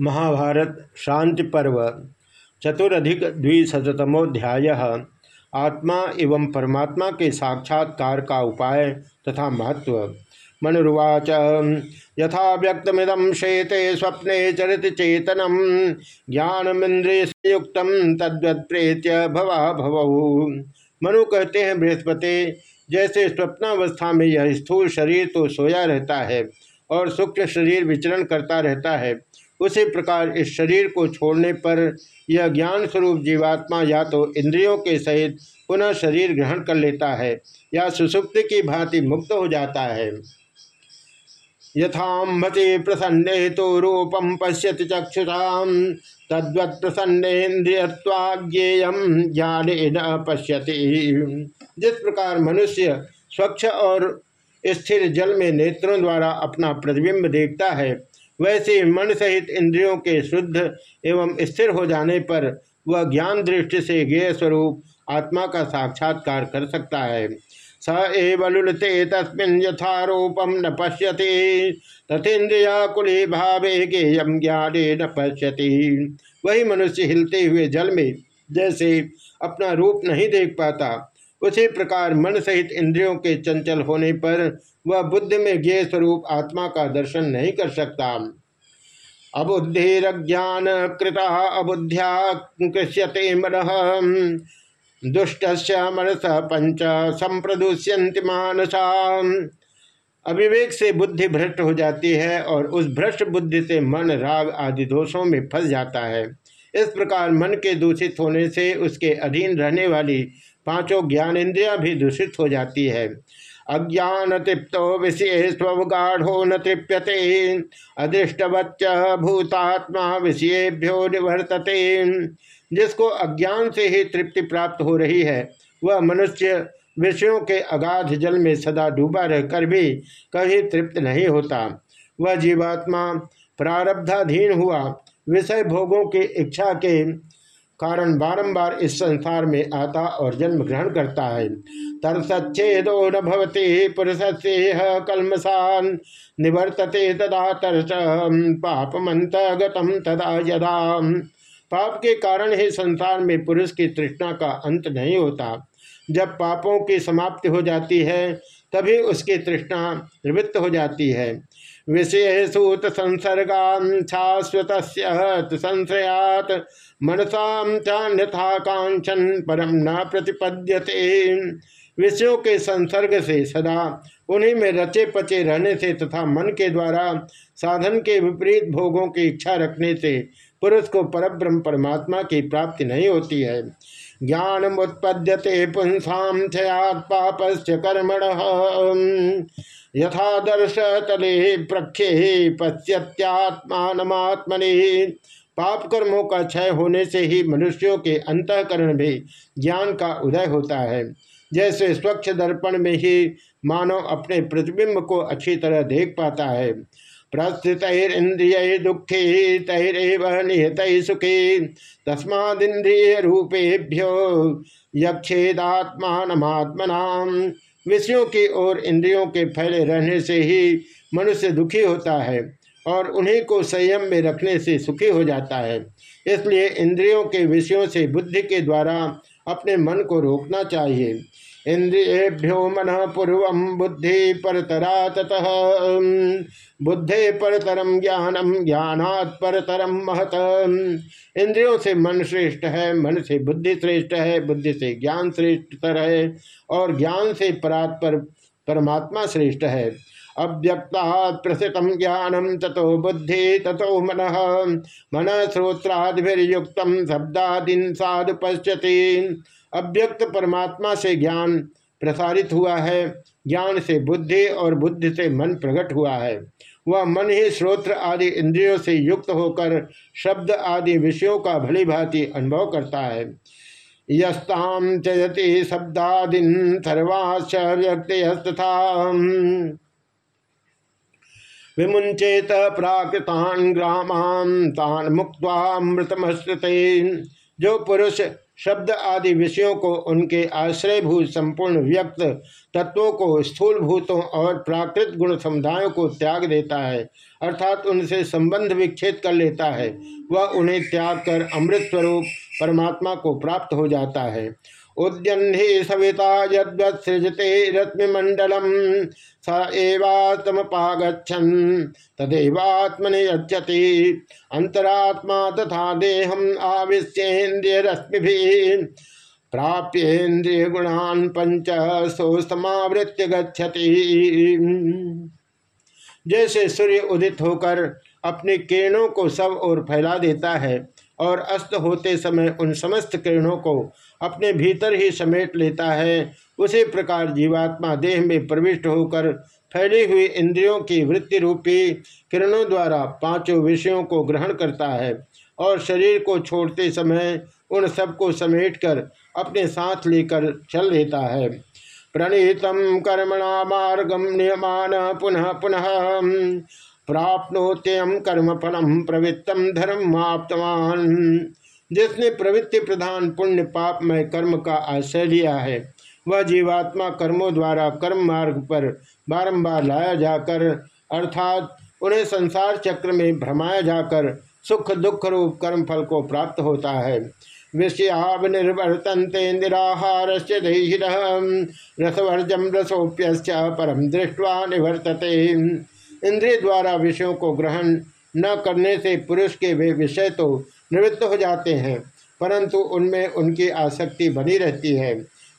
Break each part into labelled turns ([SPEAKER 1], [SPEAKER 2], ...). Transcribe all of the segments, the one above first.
[SPEAKER 1] महाभारत शांति पर्व, चतुरधिक द्विशतमोध्याय आत्मा एवं परमात्मा के साक्षात्कार का उपाय तथा महत्व। मनुर्वाच, यथा व्यक्तमिदम शेते स्वप्ने चरित चेतनम ज्ञानमिंद्रियुक्त तद्वत प्रेत्य भवा भव। मनु कहते हैं, बृहस्पति, जैसे स्वप्नावस्था में यह स्थूल शरीर तो सोया रहता है और सूक्ष्म शरीर विचरण करता रहता है उसी प्रकार इस शरीर को छोड़ने पर यह ज्ञान स्वरूप जीवात्मा या तो इंद्रियों के सहित पुनः शरीर ग्रहण कर लेता है या सुसुप्ति की भांति मुक्त हो जाता है। यथाम्भते प्रसन्ने तो रूपम पश्यति चक्षुषा, तद्वत प्रसन्नेन्द्रियज्ञेयम ज्ञान न पश्यति। जिस प्रकार मनुष्य स्वच्छ और स्थिर जल में नेत्रों द्वारा अपना प्रतिबिंब देखता है वैसे मन सहित इंद्रियों के शुद्ध एवं स्थिर हो जाने पर वह ज्ञान दृष्टि से ज्ञेय स्वरूप आत्मा का साक्षात्कार कर सकता है। स एव लुलते तस्मिन् यथारूपम न पश्यति, तथेन्द्रिया कुले भावे गेयम ज्ञाने न पश्यति। वही मनुष्य हिलते हुए जल में जैसे अपना रूप नहीं देख पाता उसी प्रकार मन सहित इंद्रियों के चंचल होने पर वह बुद्धि में ज्ञ स्वरूप आत्मा का दर्शन नहीं कर सकता। अबुद्धिज्ञान कृता अबुद्ध्या कृष्यते मन। दुष्ट मनस पंच संप्रदुष्यंति मानसा। अविवेक से बुद्धि भ्रष्ट हो जाती है और उस भ्रष्ट बुद्धि से मन राग आदि दोषों में फंस जाता है। इस प्रकार मन के दूषित होने से उसके अधीन रहने वाली पाँचों ज्ञानेन्द्रिया भी दूषित हो जाती है। अज्ञान तृप्तो विषय स्वगाढ़ो न तृप्यते। अदृष्टवच्च भूतात्मा विषयेभ्यो निवर्तते। जिसको अज्ञान से ही तृप्ति प्राप्त हो रही है, वह मनुष्य विषयों के अगाध जल में सदा डूबा रहकर भी कभी तृप्त नहीं होता। वह जीवात्मा प्रारब्धाधीन हुआ। विषय भोगों की इच्छा के कारण बारंबार इस संसार में आता और जन्म ग्रहण करता है। तरसच्छेदो न भवते पुरुष से कलमसान निवर्तते तदा तरस पापमंत गतम तदा यदा। पाप के कारण ही संसार में पुरुष की तृष्णा का अंत नहीं होता। जब पापों की समाप्ति हो जाती है तभी उसकी तृष्णा निवृत्त हो जाती है। विषय सूत संसर्गान शाश्वत संशयात मनसा चान्यथा कांचन परम न प्रतिपद्यते। विषयों के संसर्ग से सदा उन्हीं में रचे पचे रहने से तथा मन के द्वारा साधन के विपरीत भोगों की इच्छा रखने से पुरुष को परब्रह्म परमात्मा की प्राप्ति नहीं होती है। ज्ञान उत्पद्यते पुंसाम छयात पापस् कर्मण। यथादर्श तले प्रख्ये पश्यत्यात्मात्मनि पाप कर्मों का क्षय होने से ही मनुष्यों के अंतकरण भी ज्ञान का उदय होता है। जैसे स्वच्छ दर्पण में ही मानव अपने प्रतिबिंब को अच्छी तरह देख पाता है। प्रस्थितरिंद्रिय दुखे तैरव निहत सुखे तस्माद्रिय रूपेभ्यो यक्षेदात्मात्मना विषयों की ओर इंद्रियों के फैले रहने से ही मनुष्य दुखी होता है और उन्हीं को संयम में रखने से सुखी हो जाता है। इसलिए इंद्रियों के विषयों से बुद्धि के द्वारा अपने मन को रोकना चाहिए। इंद्रियभ्यो मन पूर्व बुद्धि परतरा ततः बुद्धे परतरम ज्ञानम ज्ञानात् परतरम महत। इंद्रियों से मन श्रेष्ठ है, मन से बुद्धि श्रेष्ठ है, बुद्धि से ज्ञान श्रेष्ठतर है और ज्ञान से परात पर, परमात्मा श्रेष्ठ है। अव्यक्ता प्रसित ज्ञानम तथो बुद्धि तथो मन। मन श्रोत्रादिर्युक्त शब्दादीन साधु अव्यक्त परमात्मा से ज्ञान प्रसारित हुआ है, ज्ञान से बुद्धि और बुद्धि से मन प्रकट हुआ है। वह मन ही श्रोत्र आदि इंद्रियों से युक्त होकर शब्द आदि विषयों का भली भांति अनुभव करता है। यस्ताम चयति शब्दादीन सर्वाच व्यक्तस्तथा विमुंचेत प्राकृतान ग्रामान तान मुक्तामृतमश्रुते जो पुरुष शब्द आदि विषयों को उनके आश्रयभूत संपूर्ण व्यक्त तत्वों को स्थूल भूतों और प्राकृत गुण समुदायों को त्याग देता है, अर्थात उनसे संबंध विच्छेद कर लेता है। वह उन्हें त्याग कर अमृत स्वरूप परमात्मा को प्राप्त हो जाता है। उद्यन्हे सविता यदृजते रश्मिमंडलम स एवात्मपागछन तदेवात्मने यच्छति। अंतरात्मा तथा देहम आविश्येन्द्रिय रश्मि प्राप्येन्द्रिय गुणान पंच सोस्तमावृत्य गच्छति। जैसे सूर्य उदित होकर अपने किरणों को सब ओर फैला देता है और अस्त होते समय उन समस्त किरणों को अपने भीतर ही समेट लेता है। उसी प्रकार जीवात्मा देह में प्रविष्ट होकर फैली हुई इंद्रियों की वृत्ति रूपी किरणों द्वारा पाँचों विषयों को ग्रहण करता है और शरीर को छोड़ते समय उन सबको समेटकर अपने साथ लेकर चल लेता है। प्रणीतम कर्मणा मार्गम नियमान पुनः पुनः। प्राप्नोत्यम कर्म फलम प्रवृत्तम धर्म आपतवान जिसने प्रवृत्ति प्रधान पुण्य पाप में कर्म का आश्रय लिया है, वह जीवात्मा कर्मों द्वारा कर्म मार्ग पर बारंबार लाया जाकर, अर्थात उन्हें संसार चक्र में भ्रमाया जाकर सुख दुख रूप कर्म फल को प्राप्त होता है। विषयावनिर्वर्तनते निराहार से रसवर्जम रसोप्य परम दृष्टवा निवर्तते। इंद्रिय द्वारा विषयों को ग्रहण न करने से पुरुष के वे विषय तो निवृत्त हो जाते हैं, परंतु उनमें उनकी आसक्ति बनी रहती है।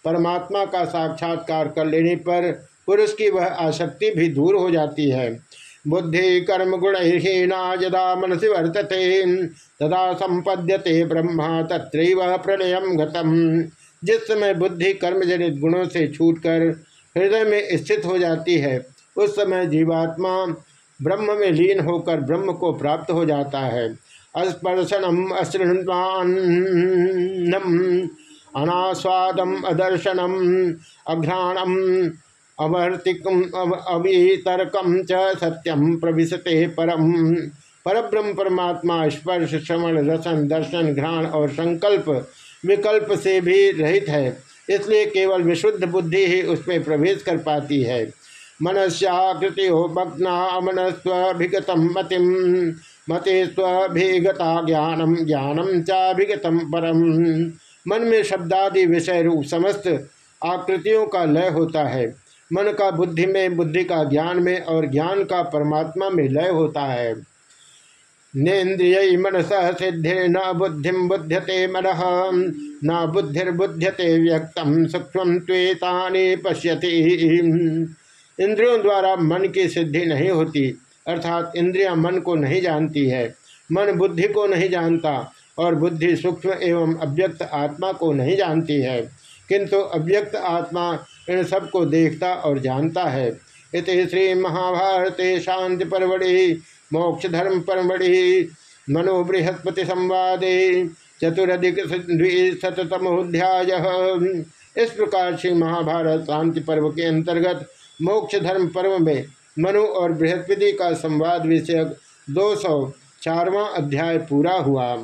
[SPEAKER 1] परमात्मा का साक्षात्कार कर लेने पर पुरुष की वह आसक्ति भी दूर हो जाती है। बुद्धि, कर्म गुणहीना यदा मनसी वर्तते, तदा संपद्यते ब्रह्मा, तत्रैव प्रलय गतम। जिस समय बुद्धि कर्मजनित गुणों से छूटकर हृदय में स्थित हो जाती है उस समय जीवात्मा ब्रह्म में लीन होकर ब्रह्म को प्राप्त हो जाता है। अस्पर्शनम अश्रृण्वान्नम अनास्वादम अदर्शनम अघ्राणम अवर्तिकम अवितर्कम च सत्यम प्रविशते परम। परब्रह्म परमात्मा, स्पर्श, श्रवण, रसन, दर्शन, घ्राण और संकल्प विकल्प से भी रहित है। इसलिए केवल विशुद्ध बुद्धि ही उसमें प्रवेश कर पाती है। मनस्याकृति हो भग्ना मनस्विगतम मतिम मते स्वभिगता ज्ञानम ज्ञानम चाभिगतम परम। मन में शब्दादि विषय रूप समस्त आकृतियों का लय होता है। मन का बुद्धि में, बुद्धि का ज्ञान में और ज्ञान का परमात्मा में लय होता है। नेन्द्रिय मनस सिद्धि, न बुद्धि बुध्यते मन, न बुद्धिर्बुध्यते व्यक्तम सूक्ष्म पश्यति। इंद्रियों द्वारा मन की सिद्धि नहीं होती, अर्थात इंद्रिया मन को नहीं जानती है। मन बुद्धि को नहीं जानता और बुद्धि सूक्ष्म एवं अव्यक्त आत्मा को नहीं जानती है। किंतु अव्यक्त आत्मा इन सबको देखता और जानता है। इत श्री महाभारत शांति परवड़ी मोक्ष धर्म परवड़ी मनोबृहस्पति संवादे, चतुरधिक शतमोध्याय इस प्रकार से महाभारत शांति पर्व के अंतर्गत मोक्ष धर्म पर्व में मनु और बृहस्पति का संवाद विषयक दो सौ अध्याय पूरा हुआ।